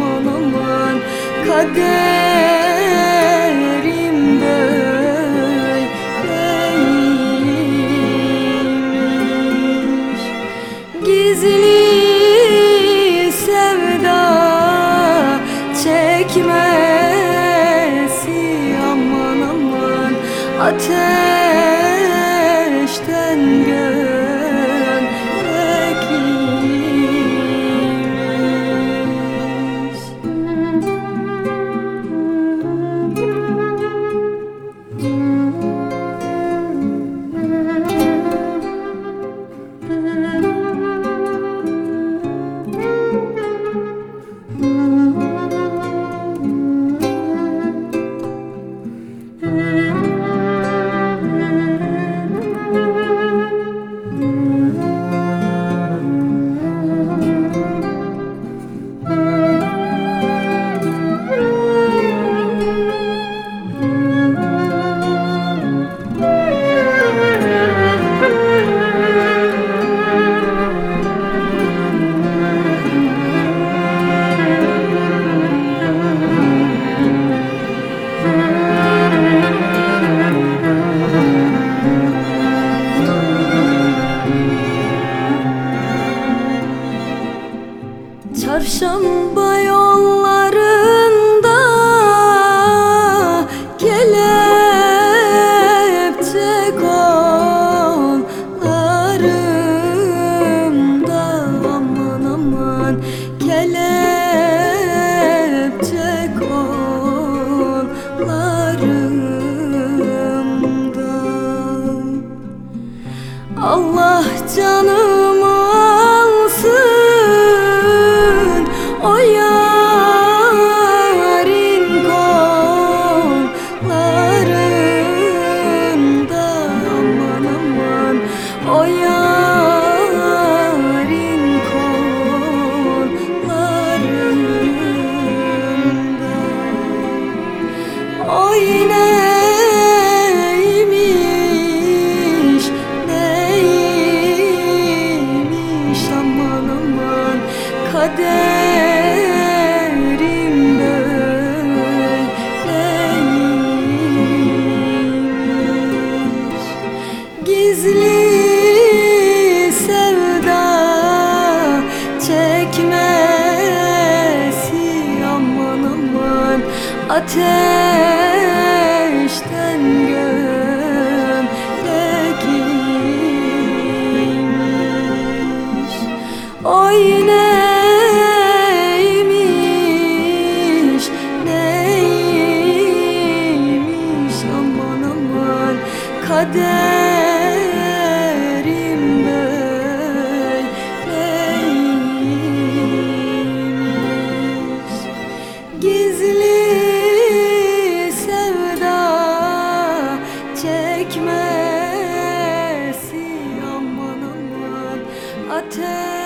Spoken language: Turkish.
aman aman kaderim böyleymiş Gizli sevda çekmesi aman aman ateşten gör Çarşamba yok. Oh, yeah. gömdekiymiş O neymiş neymiş aman aman kader turn